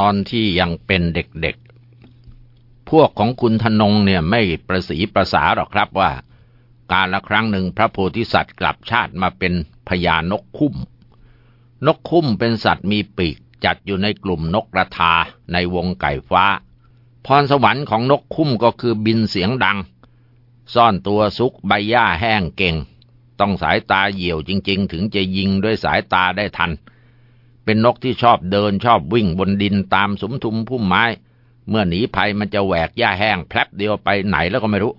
ตอนที่ยังเป็นเด็กๆ พวกของคุณธนงเนี่ยไม่ประสีประสาหรอกครับว่า การละครั้งหนึ่งพระโพธิสัตว์กลับชาติมาเป็นพญานกคุ้ม นกคุ้มเป็นสัตว์มีปีกจัดอยู่ในกลุ่มนกกระทาในวงไก่ฟ้า พรสวรรค์ของนกคุ้มก็คือบินเสียงดัง ซ่อนตัวซุกใบหญ้าแห้งเก่ง ต้องสายตาเหี่ยวจริง ๆ ถึงจะยิงด้วยสายตาได้ทันเเป็นนกที่ชอบเดินชอบวิ่งบนดินตามสมทุมพุ่มไม้ เมื่อหนีภัยมันจะแหวกหญ้าแห้งแพลบเดียวไปไหนแล้วก็ไม่รู้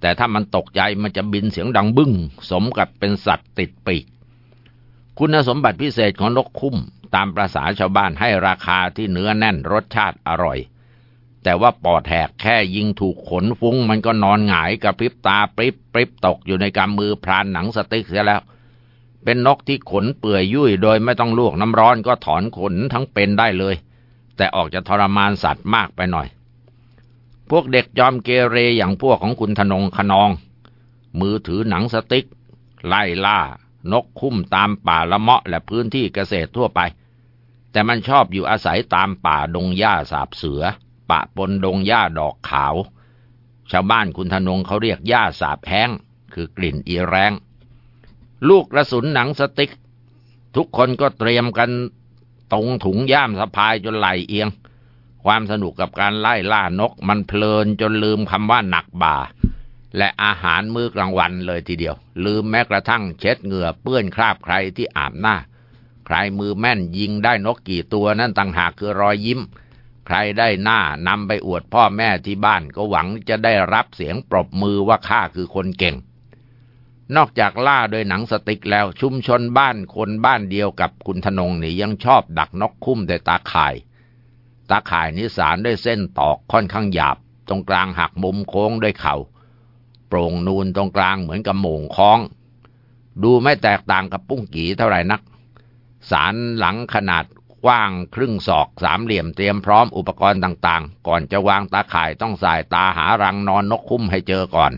แต่ถ้ามันตกใจมันจะบินเสียงดังบึ้ง สมกับเป็นสัตว์ติดปีก คุณสมบัติพิเศษของนกคุ้มตามประษาชาวบ้านให้ราคาที่เนื้อแน่นรสชาติอร่อย แต่ว่าปอดแหกแค่ยิงถูกขนฟุ้ง มันก็นอนหงายกับพริบตาปริบปริบตกอยู่ในกำมือพรานหนังสติ๊กเสียแล้ว เป็นนกที่ขนเปื่อยยุ่ยโดยไม่ต้องลวกน้ำร้อนก็ถอนขนทั้งเป็นได้เลย แต่ออกจะทรมานสัตว์มากไปหน่อย พวกเด็กจอมเกเรอย่างพวกของคุณธนงขนอง มือถือหนังสติ๊ก ไล่ล่า นกคุ้มตามป่าละเมาะและพื้นที่เกษตรทั่วไป แต่มันชอบอยู่อาศัยตามป่าดงหญ้าสาบเสือ ปะปนดงหญ้าดอกขาว ชาวบ้านคุณธนงเขาเรียกหญ้าสาบแห้ง คือกลิ่นอีแรง ลูกกระสุนหนังสติ๊กทุกคนก็เตรียมกันตรงถุงย่ามสะพายจนไหลเอียง ความสนุกกับการไล่ล่านกมันเพลินจนลืมคำว่าหนักบ่า และอาหารมื้อกลางวันเลยทีเดียว ลืมแม้กระทั่งเช็ดเหงื่อเปื้อนคราบใครที่อาบหน้า ใครมือแม่นยิงได้นกกี่ตัวนั่นต่างหากคือรอยยิ้ม ใครได้หน้านำไปอวดพ่อแม่ที่บ้านก็หวังจะได้รับเสียงปรบมือว่าข้าคือคนเก่ง นอกจากล่าโดยหนังสติกแล้วชุมชนบ้านคนบ้านเดียวกับคุณธนงนี่ยังชอบดักนกคุ้มด้วยตาข่าย ตาข่ายนิสานด้วยเส้นตอกค่อนข้างหยาบ ตรงกลางหักมุมโค้งด้วยเขา่าโปร่งนูนตรงกลางเหมือนกับโมงคล้อง ดูไม่แตกต่างกับปุ้งกีเท่าไหร่นัก สารหลังขนาดกว้างครึ่งศอกสามเหลี่ยมเตรียมพร้อมอุปกรณ์ต่างๆ ก่อนจะวางตาข่ายต้องสายตาหารังนอนนกคุ้มให้เจอก่อน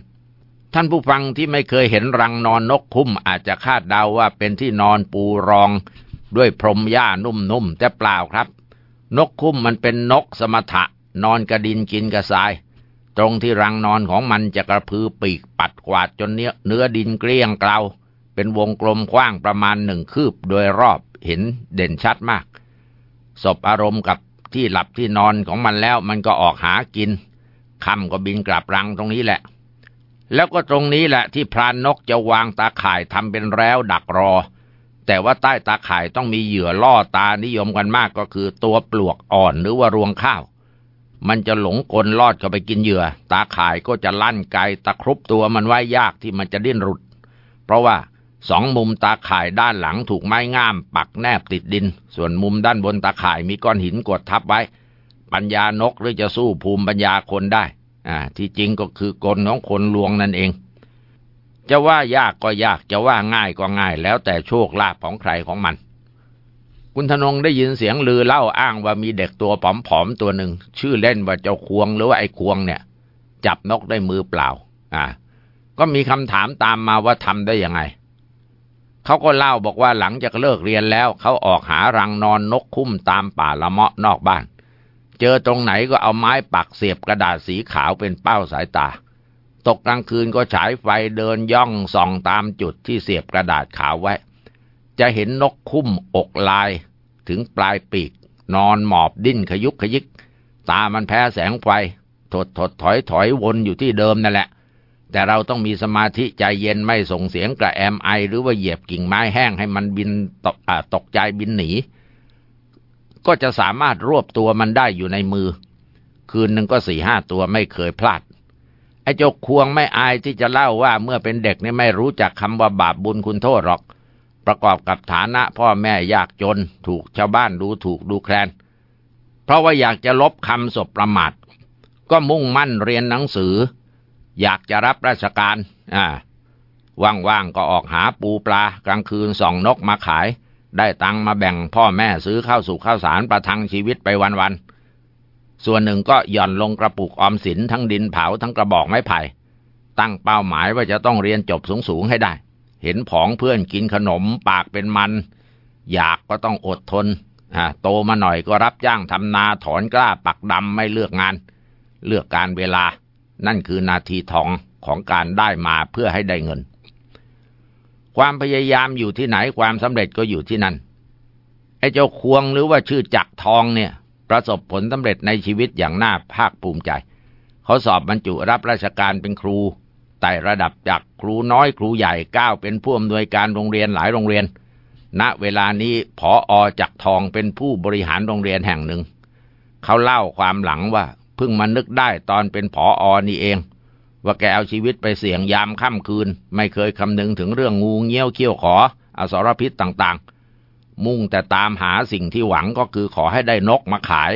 ท่านผู้ฟังที่ไม่เคยเห็นรังนอนนกคุ้มอาจจะคาดเดาว่าเป็นที่นอนปูรอง ด้วยพรมหญ้านุ่มๆแต่เปล่าครับ นกคุ้มมันเป็นนกสมถะ นอนกระดินกินกระสาย ตรงที่รังนอนของมันจะกระพือปีกปัดกวาดจนเนื้อเนื้อดินเกลี้ยงเกลาเป็นวงกลมกว้างประมาณหนึ่งคืบโดยรอบเห็นเด่นชัดมากศบอารมณ์กับที่หลับที่นอนของมันแล้วมันก็ออกหากินค่ำก็บินกลับรังตรงนี้แหละ แล้วก็ตรงนี้แหละที่พรานนกจะวางตาข่ายทำเป็นแล้วดักรอ แต่ว่าใต้ตาข่ายต้องมีเหยื่อล่อตานิยมกันมากก็คือตัวปลวกอ่อนหรือว่ารวงข้าว มันจะหลงกลลอดเข้าไปกินเหยื่อ ตาข่ายก็จะลั่นไกตะครุบตัวมันไว้ยากที่มันจะดิ้นรุด เพราะว่าสองมุมตาข่ายด้านหลังถูกไม้งาม ปักแนบติดดิน ส่วนมุมด้านบนตาข่ายมีก้อนหินกดทับไว้ ปัญญานกหรือจะสู้ภูมิปัญญาคนได้ อ่า ที่จริงก็คือกลของคนลวงนั่นเอง จะว่ายากก็ยากจะว่าง่ายก็ง่าย แล้วแต่โชคลาภของใครของมัน คุณธนงได้ยินเสียงลือเล่าอ้างว่ามีเด็กตัวผอมๆตัวหนึ่งชื่อเล่นว่าเจ้าควงหรือว่าไอ้ควงเนี่ย จับนกได้มือเปล่า อ่า ก็มีคำถามตามมาว่าทำได้ยังไงเขาก็เล่าบอกว่าหลังจากเลิกเรียนแล้ว เขาออกหารังนอนนกคุ้มตามป่าละเมาะนอกบ้าน เจอตรงไหนก็เอาไม้ปักเสียบกระดาษสีขาวเป็นเป้าสายตา ตกกลางคืนก็ฉายไฟเดินย่องส่องตามจุดที่เสียบกระดาษขาวไว้ จะเห็นนกคุ้มอกลาย ถึงปลายปีก นอนหมอบดิ้นขยุกขยิก ตามันแพ้แสงไฟ ถดถดถอยถอยวนอยู่ที่เดิมนั่นแหละ แต่เราต้องมีสมาธิใจเย็นไม่ส่งเสียงกระแอมไอ หรือว่าเหยียบกิ่งไม้แห้งให้มันบินตกตกใจบินหนี ก็จะสามารถรวบตัวมันได้อยู่ในมือ คืนหนึ่งก็สี่ห้าตัวไม่เคยพลาด ไอ้เจ้าควงไม่อายที่จะเล่าว่าเมื่อเป็นเด็กนี่ไม่รู้จักคำว่าบาปบุญคุณโทษหรอก ประกอบกับฐานะพ่อแม่ยากจน ถูกชาวบ้านดูถูกดูแคลน เพราะว่าอยากจะลบคำศพประมาท ก็มุ่งมั่นเรียนหนังสือ อยากจะรับราชการ อ่า ว่างๆก็ออกหาปูปลากลางคืนส่องนกมาขาย ได้ตังมาแบ่งพ่อแม่ซื้อข้าวสุกข้าวสารประทังชีวิตไปวันๆ ส่วนหนึ่งก็หย่อนลงกระปุกออมสินทั้งดินเผาทั้งกระบอกไม้ไผ่ ตั้งเป้าหมายว่าจะต้องเรียนจบสูงๆให้ได้ เห็นผองเพื่อนกินขนมปากเป็นมัน อยากก็ต้องอดทนโตมาหน่อยก็รับจ้างทำนาถอนกล้าปักดำไม่เลือกงาน เลือกการเวลา นั่นคือนาทีทองของการได้มาเพื่อให้ได้เงิน ความพยายามอยู่ที่ไหนความสำเร็จก็อยู่ที่นั่น ไอ้เจ้าควงหรือว่าชื่อจักทองเนี่ย ประสบผลสำเร็จในชีวิตอย่างน่าภาคภูมิใจ เขาสอบบรรจุรับราชการเป็นครูไต่ระดับจากครูน้อยครูใหญ่ก้าวเป็นผู้อำนวยการโรงเรียนหลายโรงเรียน ณ เวลานี้ผออจักทองเป็นผู้บริหารโรงเรียนแห่งหนึ่ง เขาเล่าความหลังว่าเพิ่งมานึกได้ตอนเป็นผออนี่เอง ว่าแกเอาชีวิตไปเสี่ยงยามค่ำคืน ไม่เคยคำนึงถึงเรื่องงูเงี้ยวเขี้ยวขอ อสรพิษต่างๆ มุ่งแต่ตามหาสิ่งที่หวังก็คือขอให้ได้นกมาขาย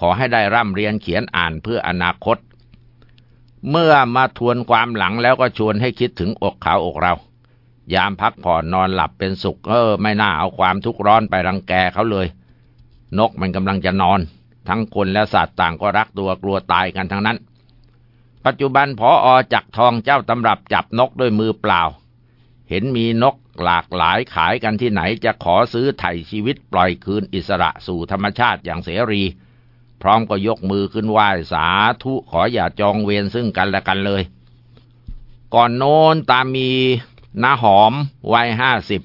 ขอให้ได้ร่ำเรียนเขียนอ่านเพื่ออนาคต เมื่อมาทวนความหลังแล้วก็ชวนให้คิดถึงอกเขาอกเรา ยามพักผ่อนนอนหลับเป็นสุข เออ ไม่น่าเอาความทุกข์ร้อนไปรังแกเขาเลย นกมันกำลังจะนอน ทั้งคนและสัตว์ต่างก็รักตัวกลัวตายกันทั้งนั้น ปัจจุบันพออจักทองเจ้าตำรับจับนกด้วยมือเปล่า เห็นมีนกหลากหลายขายกันที่ไหนจะขอซื้อไถ่ชีวิตปล่อยคืนอิสระสู่ธรรมชาติอย่างเสรี พร้อมก็ยกมือขึ้นไหว้สาธุขออย่าจองเวรซึ่งกันและกันเลย ก่อนโน้นตามีน้าหอมวัยห้าสิบ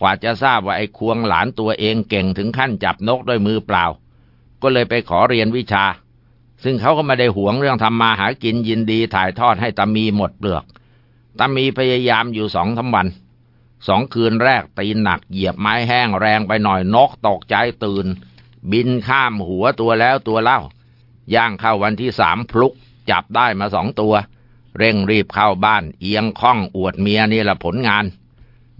กว่าจะทราบว่าไอ้ควงหลานตัวเองเก่งถึงขั้นจับนกด้วยมือเปล่า ก็เลยไปขอเรียนวิชา ซึ่งเขาก็ไม่ได้หวงเรื่องทำมาหากินยินดีถ่ายทอดให้ตามีหมดเปลือกตามีพยายามอยู่สองทั้งวันสองคืนแรกตีหนักเหยียบไม้แห้งแรงไปหน่อยนกตกใจตื่น บินข้ามหัวตัวแล้วตัวเล่า ย่างเข้าวันที่สามพลุกจับได้มาสองตัว เร่งรีบเข้าบ้านเอียงข้องอวดเมียนี่แหละผลงาน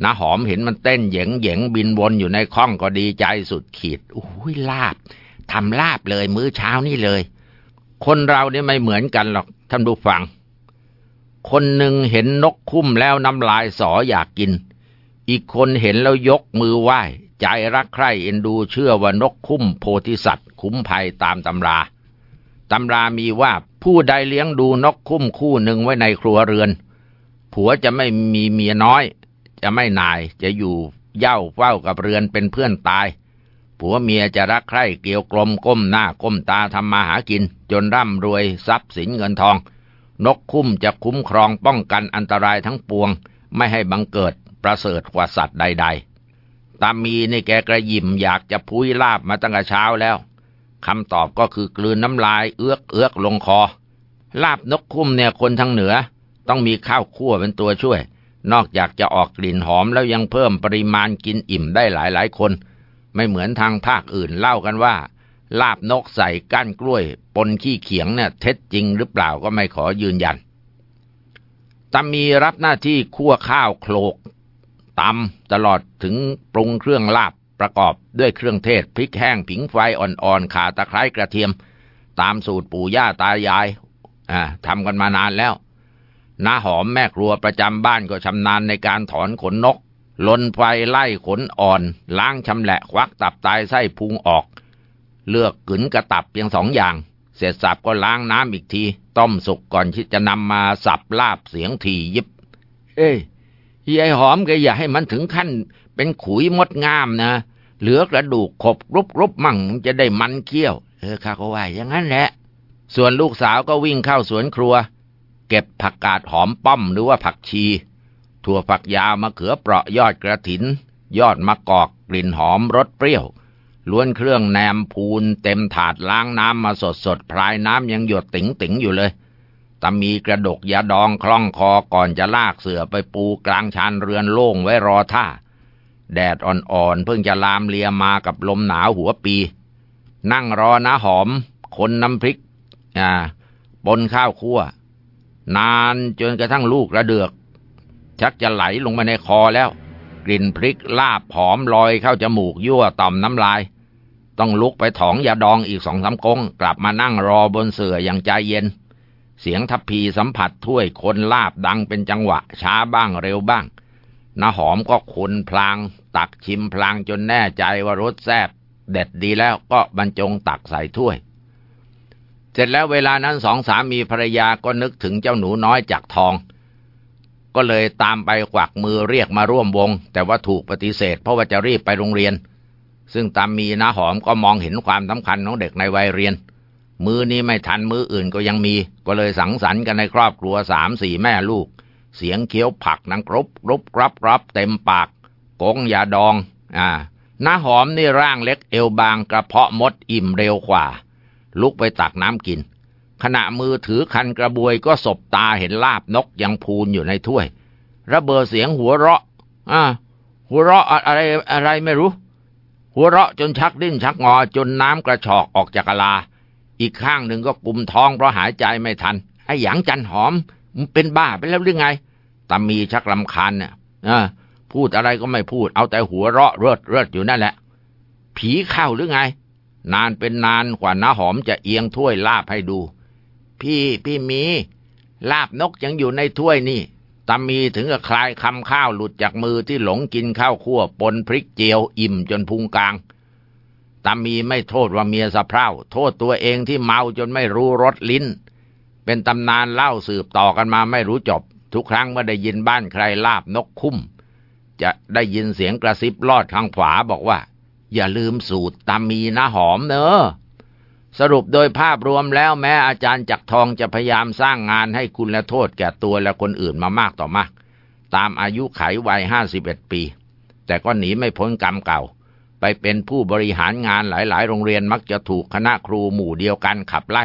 น้าหอมเห็นมันเต้นเหยงเหยงบินวนอยู่ในข้องก็ดีใจสุดขีดอุ้ยลาบทำลาบเลยมื้อเช้านี่เลย คนเราเนี่ยไม่เหมือนกันหรอกท่านผู้ฟัง คนหนึ่งเห็นนกคุ้มแล้วน้ำลายสออยากกิน อีกคนเห็นแล้วยกมือไหว้ ใจรักใคร่เอ็นดูเชื่อว่านกคุ้มโพธิสัตว์ คุ้มภัยตามตำราตำรามีว่าผู้ใดเลี้ยงดูนกคุ้มคู่หนึ่งไว้ในครัวเรือน ผัวจะไม่มีเมียน้อย จะไม่นายจะอยู่เย่าเฝ้ากับเรือนเป็นเพื่อนตาย ผัวเมียจะรักใคร่เกี่ยวกลมก้มหน้าก้มตาทำมาหากิน จนร่ำรวยทรัพย์สินเงินทอง นกคุ้มจะคุ้มครองป้องกันอันตรายทั้งปวง ไม่ให้บังเกิดประเสริฐกว่าสัตว์ใด ๆ ตามีนี่แกกระยิมอยากจะพุ้ยลาบมาตั้งแต่เช้าแล้วคำตอบก็คือกลืนน้ำลายเอื้อกเอื้อกลงคอ ลาบนกคุ้มเนี่ยคนทางเหนือ ต้องมีข้าวคั่วเป็นตัวช่วย นอกจากจะออกกลิ่นหอมแล้วยังเพิ่มปริมาณกินอิ่มได้หลายหลายคน ไม่เหมือนทางภาคอื่นเล่ากันว่า ลาบนกใส่ก้านกล้วย ปนขี้เขียงเนี่ยเท็จจริงหรือเปล่าก็ไม่ขอยืนยันตามีรับหน้าที่คั่วข้าวโคลกตำตลอดถึงปรุงเครื่องลาบประกอบด้วยเครื่องเทศพริกแห้งผิงไฟอ่อนๆขาตะไคร้กระเทียม ตามสูตรปู่ย่าตายายทำกันมานานแล้วน้าหอมแม่ครัวประจำบ้านก็ชำนาญในการถอนขนนก ลนไฟไล่ขนอ่อน ล้างชำแหละควักตับตายไส้พุงออก เลือกกึนกระตับเพียงสองอย่าง เสร็จสับก็ล้างน้ำอีกที ต้มสุกก่อนที่จะนำมาสับลาบเสียงทียิบ เอ้ยายหอมแกอย่าให้มันถึงขั้น เป็นขุยมดงามนะ เหลือกระดูกขบรุบรุบมั่งจะได้มันเคี้ยว เออข้าก็ว่าอย่างนั้นแหละ ส่วนลูกสาวก็วิ่งเข้าสวนครัว เก็บผักกาดหอมป้อมหรือว่าผักชี ถั่วฝักยาวมะเขือเปราะยอดกระถิน ยอดมะกอกกลิ่นหอมรสเปรี้ยวล้วนเครื่องแนมพูนเต็มถาดล้างน้ำมาสดสดพลายน้ำยังหยดติ๋งติ๋งอยู่เลยตามีกระดกยาดองคล้องคอก่อนจะลากเสือไปปูกลางชานเรือนโล่งไว้รอท่า แดดอ่อนๆเพิ่งจะลามเลียมากับลมหนาวหัวปี นั่งรอนะหอม คนน้ำพริก อ่าปนข้าวคั่ว นานจนกระทั่งลูกระเดือก ชักจะไหลลงมาในคอแล้ว กลิ่นพริกลาบหอมลอยเข้าจมูกยั่วต่อมน้ำลาย ต้องลุกไปถองยาดองอีกสองสามกง กลับมานั่งรอบนเสื่ออย่างใจเย็น เสียงทัพพีสัมผัสถ้วยคนลาบดังเป็นจังหวะ ช้าบ้างเร็วบ้างน้าหอมก็คนพลาง ตักชิมพลางจนแน่ใจว่ารสแซ่บเด็ดดีแล้วก็บรรจงตักใส่ถ้วย เสร็จแล้วเวลานั้นสองสามีภรรยาก็นึกถึงเจ้าหนูน้อยจากทอง ก็เลยตามไปกวักมือเรียกมาร่วมวง แต่ว่าถูกปฏิเสธ เพราะว่าจะรีบไปโรงเรียน ซึ่งตามมีนาหอมก็มองเห็นความสำคัญของเด็กในวัยเรียน มือนี้ไม่ทันมืออื่นก็ยังมี ก็เลยสังสรรค์กันในครอบครัวสามสี่แม่ลูก เสียงเคี้ยวผักนังกรบกรบกรับกรับเต็มปากกงยาดอง อ่าน้าหอมนี่ร่างเล็กเอวบางกระเพาะมดอิ่มเร็วกว่า ลุกไปตักน้ำกิน ขณะมือถือคันกระบวยก็สบตาเห็นลาบนกยังพูนอยู่ในถ้วย ระเบิดเสียงหัวเราะ อ่า หัวเราะอะไรอะไรไม่รู้ หัวเราะจนชักดิ้นชักงอจนน้ำกระชอกออกจากกะลา อีกข้างหนึ่งก็กุมท้องเพราะหายใจไม่ทัน ไอ้หยางจันหอมมันเป็นบ้าไปแล้วหรือไงตามีชักลำคาญเนี่ยอ่าพูดอะไรก็ไม่พูด เอาแต่หัวเราะเริดเริดอยู่นั่นแหละ ผีเข้าหรือไง นานเป็นนานกว่าน้าหอมจะเอียงถ้วยลาบให้ดู พี่พี่มี ลาบนกยังอยู่ในถ้วยนี่ตามีถึงกับคลายคำข้าวหลุดจากมือที่หลงกินข้าวคั่วปนพริกเจียวอิ่มจนพุงกลางตามีไม่โทษว่าเมียสะเพร่า โทษตัวเองที่เมาจนไม่รู้รสลิ้น เป็นตำนานเล่าสืบต่อกันมาไม่รู้จบ ทุกครั้งเมื่อได้ยินบ้านใครลาบนกคุ้ม จะได้ยินเสียงกระซิบลอดทางขวาบอกว่า อย่าลืมสูตรตามีนะหอมเนอะ สรุปโดยภาพรวมแล้วแม้อาจารย์จักทองจะพยายามสร้างงานให้คุณและโทษแก่ตัวและคนอื่นมามากต่อมาก ตามอายุไขวัยห้าสิบเอ็ดปี แต่ก็หนีไม่พ้นกรรมเก่า ไปเป็นผู้บริหารงานหลายๆ โรงเรียนมักจะถูกคณะครูหมู่เดียวกันขับไล่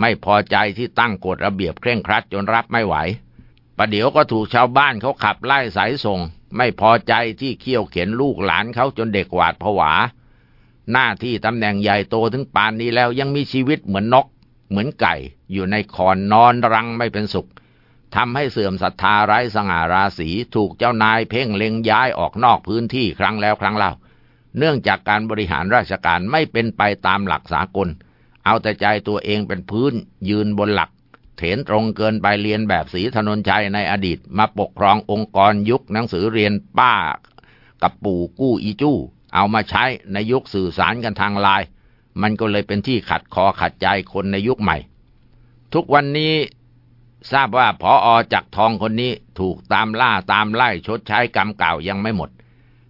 ไม่พอใจที่ตั้งกฎระเบียบเคร่งครัดจนรับไม่ไหวประเดี๋ยวก็ถูกชาวบ้านเขาขับไล่สายส่ง ไม่พอใจที่เคี่ยวเข็นลูกหลานเขาจนเด็กหวาดผวา หน้าที่ตำแหน่งใหญ่โตถึงปานนี้แล้วยังมีชีวิตเหมือนนก เหมือนไก่ อยู่ในคอนนอนรังไม่เป็นสุขทำให้เสื่อมศรัทธาไร้สง่าราศีถูกเจ้านายเพ่งเล็งย้ายออกนอกพื้นที่ครั้งแล้วครั้งเล่า เนื่องจากการบริหารราชการไม่เป็นไปตามหลักสากล เอาแต่ใจตัวเองเป็นพื้น ยืนบนหลัก เถนตรงเกินไปเรียนแบบสีถนนชัยในอดีต มาปกครององค์กรยุคหนังสือเรียนป้า กับปู่กู้อีจู้ เอามาใช้ในยุคสื่อสารกันทางไลน์มันก็เลยเป็นที่ขัดคอขัดใจคนในยุคใหม่ ทุกวันนี้ทราบว่าพออจักทองคนนี้ถูกตามล่าตามไล่ชดใช้กรรมเก่ายังไม่หมด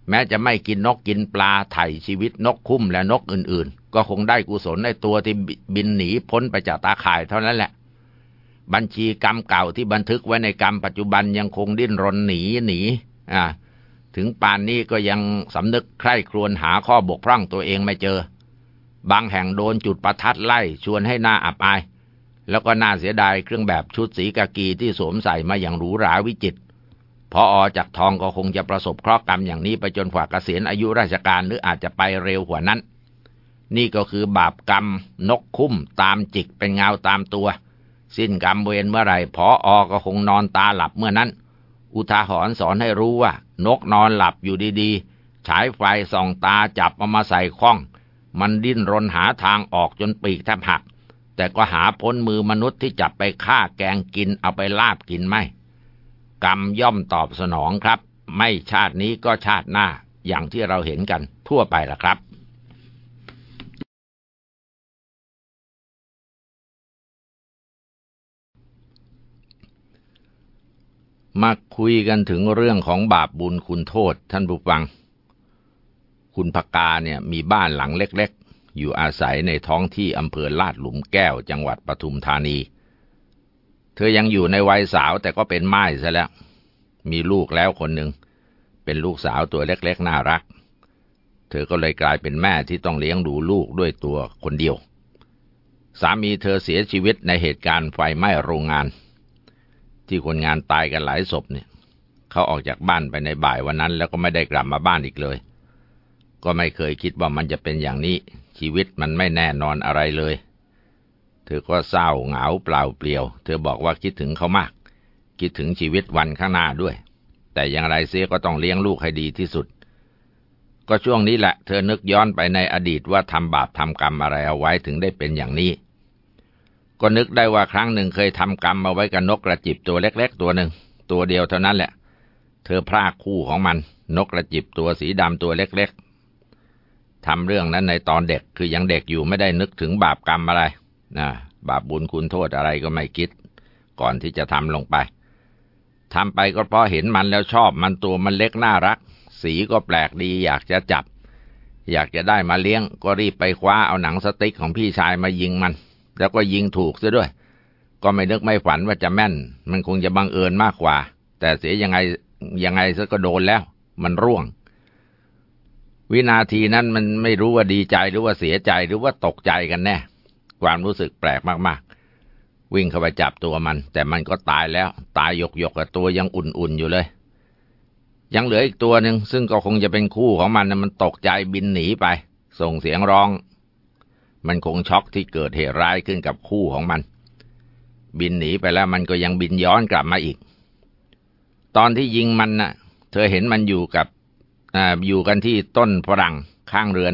แม้จะไม่กินนกกินปลาไถ่ชีวิตนกคุ้มและนกอื่น ๆ ก็คงได้กุศลในตัวที่บินหนีพ้นไปจากตาข่ายเท่านั้นแหละ บัญชีกรรมเก่าที่บันทึกไว้ในกรรมปัจจุบันยังคงดิ้นรนหนีหนี อ่า ถึงป่านนี้ก็ยังสำนึกใคร่ครวญหาข้อบกพร่องตัวเองไม่เจอ บางแห่งโดนจุดประทัดไล่ชวนให้หน้าอับอาย แล้วก็น่าเสียดายเครื่องแบบชุดสีกากีที่สวมใส่มาอย่างหรูหราวิจิตรพออจากทองก็คงจะประสบเคราะห์กรรมอย่างนี้ไปจนกว่าเกษียณอายุราชการหรืออาจจะไปเร็วกว่านั้น นี่ก็คือบาปกรรม นกคุ้ม ตามจิกเป็นเงาตามตัว สิ้นกรรมเวรเมื่อไหร่พออก็คงนอนตาหลับเมื่อนั้น อุทาหรณ์สอนให้รู้ว่า นกนอนหลับอยู่ดีๆ ฉายไฟส่องตาจับเอามาใส่ข้อง มันดิ้นรนหาทางออกจนปีกแทบหัก แต่ก็หาพ้นมือมนุษย์ที่จับไปฆ่าแกงกินเอาไปลาบกินไม่ กรรมย่อมตอบสนองครับ ไม่ชาตินี้ก็ชาติหน้าอย่างที่เราเห็นกันทั่วไปล่ะครับ มาคุยกันถึงเรื่องของบาปบุญคุณโทษท่านผู้ฟัง คุณพกาเนี่ยมีบ้านหลังเล็กๆ อยู่อาศัยในท้องที่อำเภอลาดหลุมแก้วจังหวัดปทุมธานี เธอยังอยู่ในวัยสาวแต่ก็เป็นไม้ซะแล้ว มีลูกแล้วคนหนึ่ง เป็นลูกสาวตัวเล็กๆ น่ารัก เธอก็เลยกลายเป็นแม่ที่ต้องเลี้ยงดูลูกด้วยตัวคนเดียว สามีเธอเสียชีวิตในเหตุการณ์ไฟไหม้โรงงาน ที่คนงานตายกันหลายศพเนี่ยเขาออกจากบ้านไปในบ่ายวันนั้น แล้วก็ไม่ได้กลับมาบ้านอีกเลย ก็ไม่เคยคิดว่ามันจะเป็นอย่างนี้ ชีวิตมันไม่แน่นอนอะไรเลย เธอก็เศร้าเหงาเปล่าเปลี่ยว เธอบอกว่าคิดถึงเขามาก คิดถึงชีวิตวันข้างหน้าด้วย แต่อย่างไรเสียก็ต้องเลี้ยงลูกให้ดีที่สุด ก็ช่วงนี้แหละ เธอนึกย้อนไปในอดีตว่าทำบาปทำกรรมอะไรเอาไว้ถึงได้เป็นอย่างนี้ ก็นึกได้ว่าครั้งหนึ่งเคยทำกรรมมาไว้กับนกกระจิบตัวเล็ก ๆ ตัวหนึ่ง ตัวเดียวเท่านั้นแหละ เธอพรากคู่ของมัน นกกระจิบตัวสีดำตัวเล็ก ๆทำเรื่องนั้นในตอนเด็กคือยังเด็กอยู่ไม่ได้นึกถึงบาปกรรมอะไรนะบาปบุญคุณโทษอะไรก็ไม่คิด ก่อนที่จะทำลงไปทำไปก็เพราะเห็นมันแล้วชอบมันตัวมันเล็กน่ารัก สีก็แปลกดีอยากจะจับ อยากจะได้มาเลี้ยง ก็รีบไปคว้าเอาหนังสติ๊กของพี่ชายมายิงมัน แล้วก็ยิงถูกซะด้วย ก็ไม่นึกไม่ฝันว่าจะแม่น มันคงจะบังเอิญมากกว่า แต่เสียยังไงยังไงซะก็โดนแล้ว มันร่วง วินาทีนั้นมันไม่รู้ว่าดีใจหรือว่าเสียใจหรือว่าตกใจกันแน่ ความรู้สึกแปลกมากๆ วิ่งเข้าไปจับตัวมัน แต่มันก็ตายแล้ว ตายหยกหยกกับตัวยังอุ่นๆอยู่เลย ยังเหลืออีกตัวหนึ่งซึ่งก็คงจะเป็นคู่ของมันมันตกใจบินหนีไป ส่งเสียงร้อง มันคงช็อกที่เกิดเหตุร้ายขึ้นกับคู่ของมัน บินหนีไปแล้วมันก็ยังบินย้อนกลับมาอีก ตอนที่ยิงมันน่ะ เธอเห็นมันอยู่กับออยู่กันที่ต้นฝรั่งข้างเรือน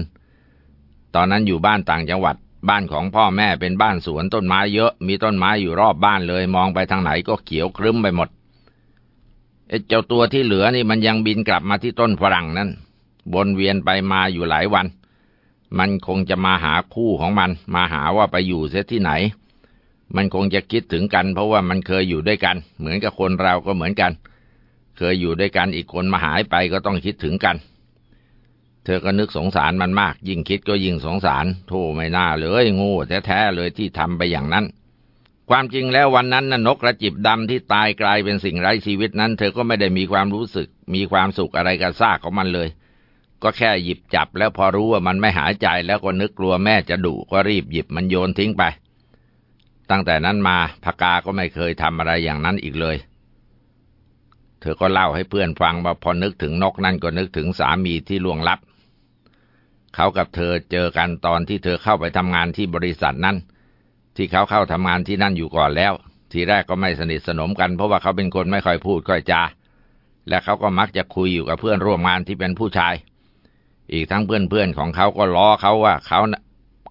ตอนนั้นอยู่บ้านต่างจังหวัด บ้านของพ่อแม่เป็นบ้านสวนต้นไม้เยอะ มีต้นไม้อยู่รอบบ้านเลย มองไปทางไหนก็เขียวครึ้มไปหมดไอ้เจ้าตัวที่เหลือนี่มันยังบินกลับมาที่ต้นฝรั่งนั้นวนเวียนไปมาอยู่หลายวัน มันคงจะมาหาคู่ของมัน มาหาว่าไปอยู่เสียที่ไหน มันคงจะคิดถึงกัน เพราะว่ามันเคยอยู่ด้วยกัน เหมือนกับคนเราก็เหมือนกัน เคยอยู่ด้วยกันอีกคนมาหายไปก็ต้องคิดถึงกัน เธอก็นึกสงสารมันมาก ยิ่งคิดก็ยิ่งสงสาร โธ่ไม่น่าเลยโง่แท้ๆเลยที่ทำไปอย่างนั้น ความจริงแล้ววันนั้นนนกกระจิบดำที่ตายกลายเป็นสิ่งไร้ชีวิตนั้น เธอก็ไม่ได้มีความรู้สึก มีความสุขอะไรกับซากของมันเลย ก็แค่หยิบจับแล้วพอรู้ว่ามันไม่หายใจแล้วก็นึกกลัวแม่จะดุก็รีบหยิบมันโยนทิ้งไป ตั้งแต่นั้นมาพกาก็ไม่เคยทำอะไรอย่างนั้นอีกเลย เธอก็เล่าให้เพื่อนฟังว่าพอนึกถึงนกนั่นก็นึกถึงสามีที่ล่วงลับ เขากับเธอเจอกันตอนที่เธอเข้าไปทำงานที่บริษัทนั้น ที่เขาเข้าทำงานที่นั่นอยู่ก่อนแล้ว ทีแรกก็ไม่สนิทสนมกัน เพราะว่าเขาเป็นคนไม่ค่อยพูดค่อยจาและเขาก็มักจะคุยอยู่กับเพื่อนร่วมงานที่เป็นผู้ชาย อีกทั้งเพื่อนๆของเขาก็ล้อเขาว่าเขา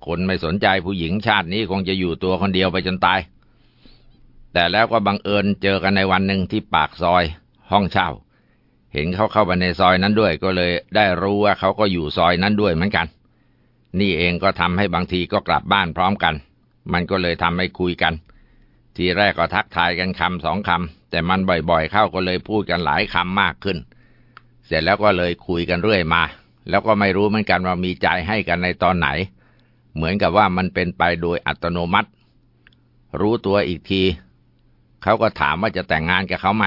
คนไม่สนใจผู้หญิงชาตินี้คงจะอยู่ตัวคนเดียวไปจนตาย แต่แล้วก็บังเอิญเจอกันในวันหนึ่งที่ปากซอย ห้องเช่า เห็นเขาเข้าไปในซอยนั้นด้วย ก็เลยได้รู้ว่าเขาก็อยู่ซอยนั้นด้วยเหมือนกัน นี่เองก็ทำให้บางทีก็กลับบ้านพร้อมกัน มันก็เลยทำให้คุยกัน ทีแรกก็ทักทายกันคำสองคำแต่มันบ่อยๆ เข้าก็เลยพูดกันหลายคำมากขึ้น เสร็จแล้วก็เลยคุยกันเรื่อยมา แล้วก็ไม่รู้เหมือนกันว่ามีใจให้กันในตอนไหน เหมือนกับว่ามันเป็นไปโดยอัตโนมัติ รู้ตัวอีกที เขาก็ถามว่าจะแต่งงานกับเขาไหม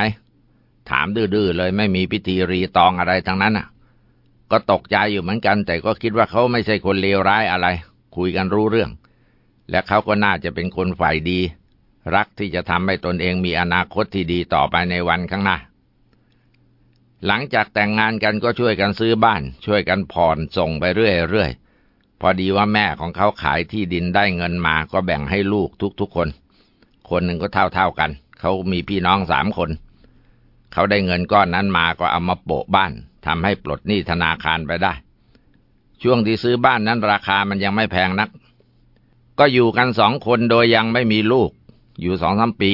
ถามดื้อๆเลยไม่มีพิธีรีตองอะไรทั้งนั้นอะ ก็ตกใจอยู่เหมือนกัน แต่ก็คิดว่าเขาไม่ใช่คนเลวร้ายอะไร คุยกันรู้เรื่อง และเขาก็น่าจะเป็นคนฝ่ายดี รักที่จะทำให้ตนเองมีอนาคตที่ดีต่อไปในวันข้างหน้า หลังจากแต่งงานกันก็ช่วยกันซื้อบ้าน ช่วยกันผ่อนส่งไปเรื่อยๆ พอดีว่าแม่ของเขาขายที่ดินได้เงินมาก็แบ่งให้ลูกทุกๆคน คนหนึ่งก็เท่าๆกัน เขามีพี่น้องสามคน เขาได้เงินก้อนนั้นมาก็เอามาโปะบ้านทำให้ปลดหนี้ธนาคารไปได้ ช่วงที่ซื้อบ้านนั้นราคามันยังไม่แพงนัก ก็อยู่กันสองคนโดยยังไม่มีลูก อยู่สองสามปี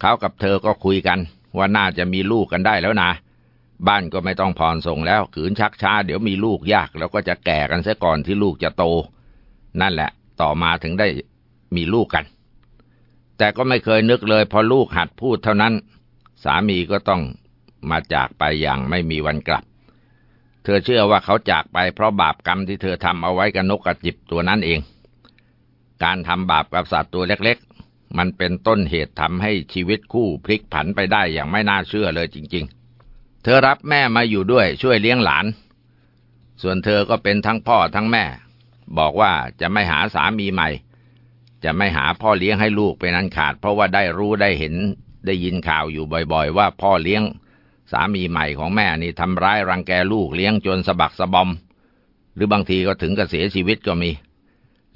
เขากับเธอก็คุยกัน ว่าน่าจะมีลูกกันได้แล้วนะ บ้านก็ไม่ต้องผ่อนส่งแล้วขืนชักช้า เดี๋ยวมีลูกยาก แล้วก็จะแก่กันเสียก่อนที่ลูกจะโต นั่นแหละ ต่อมาถึงได้มีลูกกัน แต่ก็ไม่เคยนึกเลยพอลูกหัดพูดเท่านั้น สามีก็ต้องมาจากไปอย่างไม่มีวันกลับ เธอเชื่อว่าเขาจากไปเพราะบาปกรรมที่เธอทำเอาไว้กับนกกระจิบตัวนั้นเอง การทำบาปกับสัตว์ตัวเล็กๆ มันเป็นต้นเหตุทำให้ชีวิตคู่พลิกผันไปได้อย่างไม่น่าเชื่อเลยจริง ๆ ธอรับแม่มาอยู่ด้วยช่วยเลี้ยงหลาน ส่วนเธอก็เป็นทั้งพ่อทั้งแม่ บอกว่าจะไม่หาสามีใหม่ จะไม่หาพ่อเลี้ยงให้ลูกเป็นอันขาด เพราะว่าได้รู้ได้เห็นได้ยินข่าวอยู่บ่อยๆ ว่าพ่อเลี้ยงสามีใหม่ของแม่นี่ทำร้ายรังแกลูกเลี้ยงจนสะบักสะบอม หรือบางทีก็ถึงกับเสียชีวิตก็มี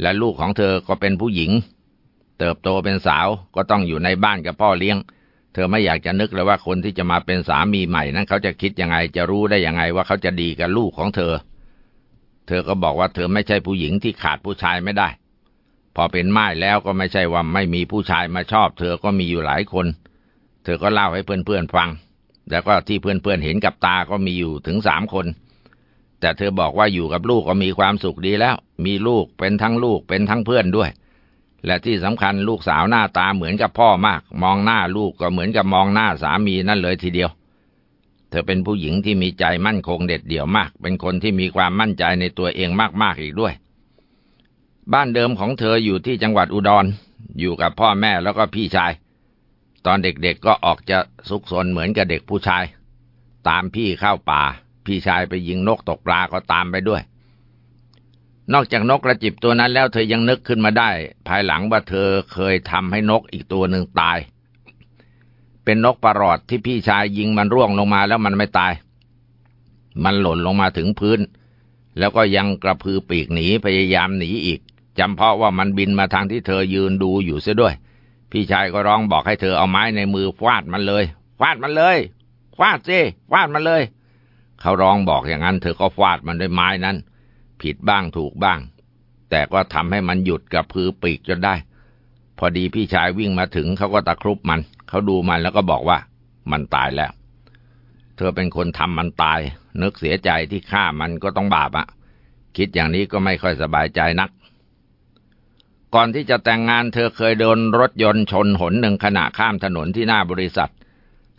และลูกของเธอก็เป็นผู้หญิง เติบโตเป็นสาวก็ต้องอยู่ในบ้านกับพ่อเลี้ยง เธอไม่อยากจะนึกเลยว่าคนที่จะมาเป็นสามีใหม่นั้นเขาจะคิดยังไงจะรู้ได้ยังไงว่าเขาจะดีกับลูกของเธอ เธอก็บอกว่าเธอไม่ใช่ผู้หญิงที่ขาดผู้ชายไม่ได้ พอเป็นไม้แล้วก็ไม่ใช่ว่าไม่มีผู้ชายมาชอบ เธอก็มีอยู่หลายคน เธอก็เล่าให้เพื่อนๆฟัง แล้วก็ที่เพื่อนๆเห็นกับตาก็มีอยู่ถึงสามคน แต่เธอบอกว่าอยู่กับลูกก็มีความสุขดีแล้ว มีลูกเป็นทั้งลูกเป็นทั้งเพื่อนด้วย และที่สำคัญลูกสาวหน้าตาเหมือนกับพ่อมาก มองหน้าลูกก็เหมือนกับมองหน้าสามีนั่นเลยทีเดียว เธอเป็นผู้หญิงที่มีใจมั่นคงเด็ดเดี่ยวมาก เป็นคนที่มีความมั่นใจในตัวเองมากๆอีกด้วย บ้านเดิมของเธออยู่ที่จังหวัดอุดรอยู่กับพ่อแม่แล้วก็พี่ชาย ตอนเด็กๆก็ออกจะสุกสนเหมือนกับเด็กผู้ชาย ตามพี่เข้าป่า พี่ชายไปยิงนกตกปลาก็ตามไปด้วย นอกจากนกกระจิบตัวนั้นแล้วเธอยังนึกขึ้นมาได้ ภายหลังว่าเธอเคยทำให้นกอีกตัวหนึ่งตาย เป็นนกประหลอดที่พี่ชายยิงมันร่วงลงมาแล้วมันไม่ตาย มันหล่นลงมาถึงพื้น แล้วก็ยังกระพือปีกหนีพยายามหนีอีกจำเพราะว่ามันบินมาทางที่เธอยืนดูอยู่เสียด้วย พี่ชายก็ร้องบอกให้เธอเอาไม้ในมือฟาดมันเลย ฟาดมันเลยฟาดสิฟาดมันเลย เขาร้องบอกอย่างนั้น เธอก็ฟาดมันด้วยไม้นั้น ผิดบ้างถูกบ้าง แต่ก็ทำให้มันหยุดกระพือปีกจนได้ พอดีพี่ชายวิ่งมาถึงเขาก็ตะครุบมัน เขาดูมันแล้วก็บอกว่า มันตายแล้ว เธอเป็นคนทำมันตาย นึกเสียใจที่ฆ่ามันก็ต้องบาปอะคิดอย่างนี้ก็ไม่ค่อยสบายใจนัก ก่อนที่จะแต่งงานเธอเคยโดนรถยนต์ชนหนหนึ่งขณะข้ามถนนที่หน้าบริษัท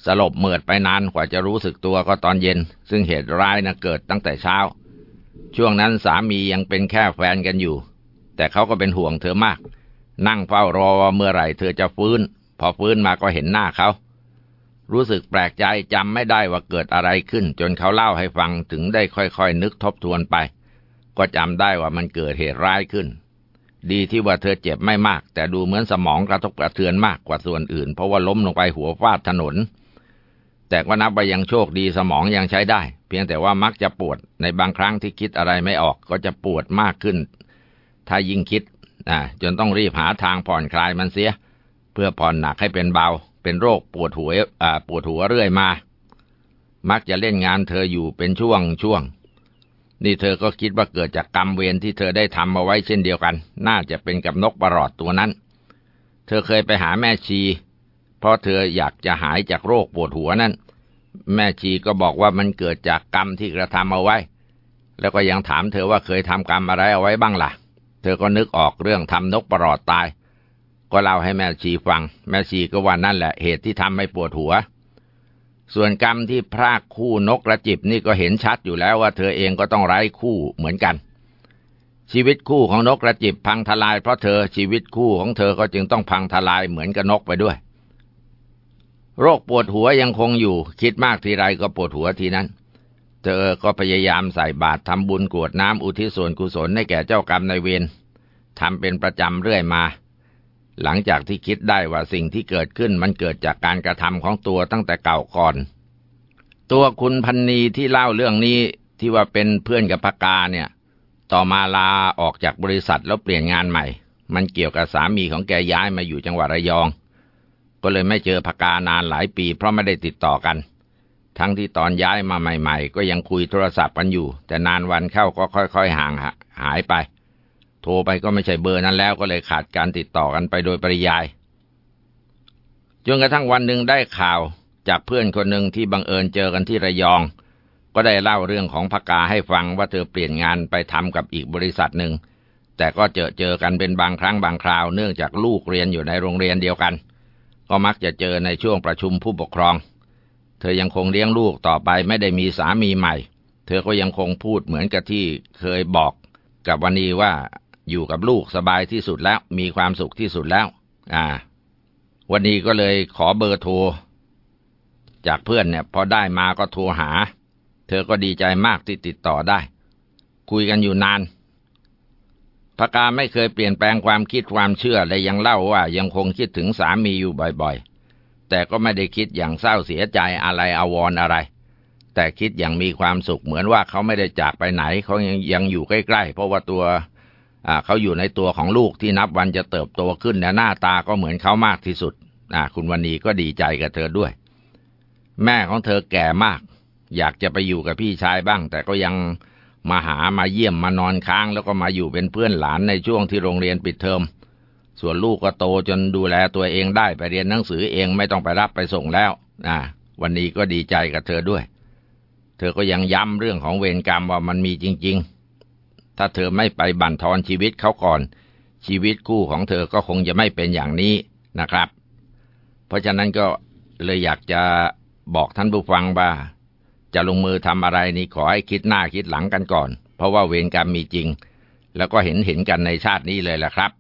สลบเมิดไปนานกว่าจะรู้สึกตัวก็ตอนเย็น ซึ่งเหตุร้ายนะเกิดตั้งแต่เช้า ช่วงนั้นสามียังเป็นแค่แฟนกันอยู่ แต่เขาก็เป็นห่วงเธอมาก นั่งเฝ้ารอว่าเมื่อไหร่เธอจะฟื้น พอฟื้นมาก็เห็นหน้าเขา รู้สึกแปลกใจจำไม่ได้ว่าเกิดอะไรขึ้น จนเขาเล่าให้ฟังถึงได้ค่อยๆนึกทบทวนไป ก็จำได้ว่ามันเกิดเหตุร้ายขึ้น ดีที่ว่าเธอเจ็บไม่มาก แต่ดูเหมือนสมองกระทบกระเทือนมากกว่าส่วนอื่น เพราะว่าล้มลงไปหัวฟาดถนน แต่ก็นับว่ายังโชคดีสมองยังใช้ได้ พียงแต่ว่ามักจะปวดในบางครั้งที่คิดอะไรไม่ออกก็จะปวดมากขึ้น ถ้ายิ่งคิดอ่าจนต้องรีบหาทางผ่อนคลายมันเสีย เพื่อผ่อนหนักให้เป็นเบา เป็นโรคปวดหัวปวดหัวเรื่อยมา มักจะเล่นงานเธออยู่เป็นช่วงช่วง นี่เธอก็คิดว่าเกิดจากกรรมเวรที่เธอได้ทำมาไว้เช่นเดียวกัน น่าจะเป็นกับนกประหลอดตัวนั้น เธอเคยไปหาแม่ชี เพราะเธออยากจะหายจากโรคปวดหัวนั้น แม่ชีก็บอกว่ามันเกิดจากกรรมที่กระทำเอาไว้ แล้วก็ยังถามเธอว่าเคยทำกรรมอะไรเอาไว้บ้างล่ะ เธอก็นึกออกเรื่องทำนกประหลอดตาย ก็เล่าให้แม่ชีฟัง แม่ชีก็ว่านั่นแหละเหตุที่ทำให้ปวดหัว ส่วนกรรมที่พรากคู่นกกระจิบนี่ก็เห็นชัดอยู่แล้วว่าเธอเองก็ต้องไร้คู่เหมือนกัน ชีวิตคู่ของนกกระจิบพังทลายเพราะเธอชีวิตคู่ของเธอก็จึงต้องพังทลายเหมือนกับนกไปด้วย โรคปวดหัวยังคงอยู่ คิดมากทีไรก็ปวดหัวทีนั้น เธอก็พยายามใส่บาตรทำบุญกวดน้ำอุทิศส่วนกุศลให้แก่เจ้ากรรมในเวรทำเป็นประจำเรื่อยมา หลังจากที่คิดได้ว่าสิ่งที่เกิดขึ้นมันเกิดจากการกระทำของตัวตั้งแต่เก่าก่อน ตัวคุณพันนีที่เล่าเรื่องนี้ที่ว่าเป็นเพื่อนกับพกาเนี่ย ต่อมาลาออกจากบริษัทแล้วเปลี่ยนงานใหม่ มันเกี่ยวกับสามีของแกย้ายมาอยู่จังหวัดระยอง ก็เลยไม่เจอพกานานหลายปี เพราะไม่ได้ติดต่อกัน ทั้งที่ตอนย้ายมาใหม่ ๆ ก็ยังคุยโทรศัพท์กันอยู่ แต่นานวันเข้าก็ค่อย ๆ ห่างหายไป โทรไปก็ไม่ใช่เบอร์นั้นแล้วก็เลยขาดการติดต่อกันไปโดยปริยายจนกระทั่งวันหนึ่งได้ข่าวจากเพื่อนคนหนึ่งที่บังเอิญเจอกันที่ระยอง ก็ได้เล่าเรื่องของพกาให้ฟังว่าเธอเปลี่ยนงานไปทำกับอีกบริษัทหนึ่งแต่ก็เจอเจอกันเป็นบางครั้งบางคราวเนื่องจากลูกเรียนอยู่ในโรงเรียนเดียวกัน ก็มักจะเจอในช่วงประชุมผู้ปกครอง เธอยังคงเลี้ยงลูกต่อไปไม่ได้มีสามีใหม่ เธอก็ยังคงพูดเหมือนกับที่เคยบอกกับวันนี้ว่าอยู่กับลูกสบายที่สุดแล้วมีความสุขที่สุดแล้ว อ่า วันนี้ก็เลยขอเบอร์โทร จากเพื่อนเนี่ยพอได้มาก็โทรหา เธอก็ดีใจมากที่ติดต่อได้ คุยกันอยู่นาน พกาไม่เคยเปลี่ยนแปลงความคิดความเชื่อและยังเล่าว่ายังคงคิดถึงสามีอยู่บ่อยๆ แต่ก็ไม่ได้คิดอย่างเศร้าเสียใจอะไรอาวรออะไร แต่คิดอย่างมีความสุขเหมือนว่าเขาไม่ได้จากไปไหนเขายังยังอยู่ใกล้ๆ เพราะว่าตัวเขาอยู่ในตัวของลูกที่นับวันจะเติบโตขึ้นและหน้าตาก็เหมือนเขามากที่สุดคุณวันนี้ก็ดีใจกับเธอด้วย แม่ของเธอแก่มาก อยากจะไปอยู่กับพี่ชายบ้าง แต่ก็ยัง มาหามาเยี่ยมมานอนค้างแล้วก็มาอยู่เป็นเพื่อนหลานในช่วงที่โรงเรียนปิดเทอม ส่วนลูกก็โตจนดูแลตัวเองได้ไปเรียนหนังสือเองไม่ต้องไปรับไปส่งแล้วอ่าวันนี้ก็ดีใจกับเธอด้วย เธอก็ยังย้ำเรื่องของเวรกรรมว่ามันมีจริง ๆ ถ้าเธอไม่ไปบั่นทอนชีวิตเขาก่อน ชีวิตคู่ของเธอก็คงจะไม่เป็นอย่างนี้นะครับ เพราะฉะนั้นก็เลยอยากจะบอกท่านผู้ฟังว่า จะลงมือทำอะไรนี่ขอให้คิดหน้าคิดหลังกันก่อน เพราะว่าเวรกรรมมีจริง แล้วก็เห็นเห็นกันในชาตินี้เลยแหละครับ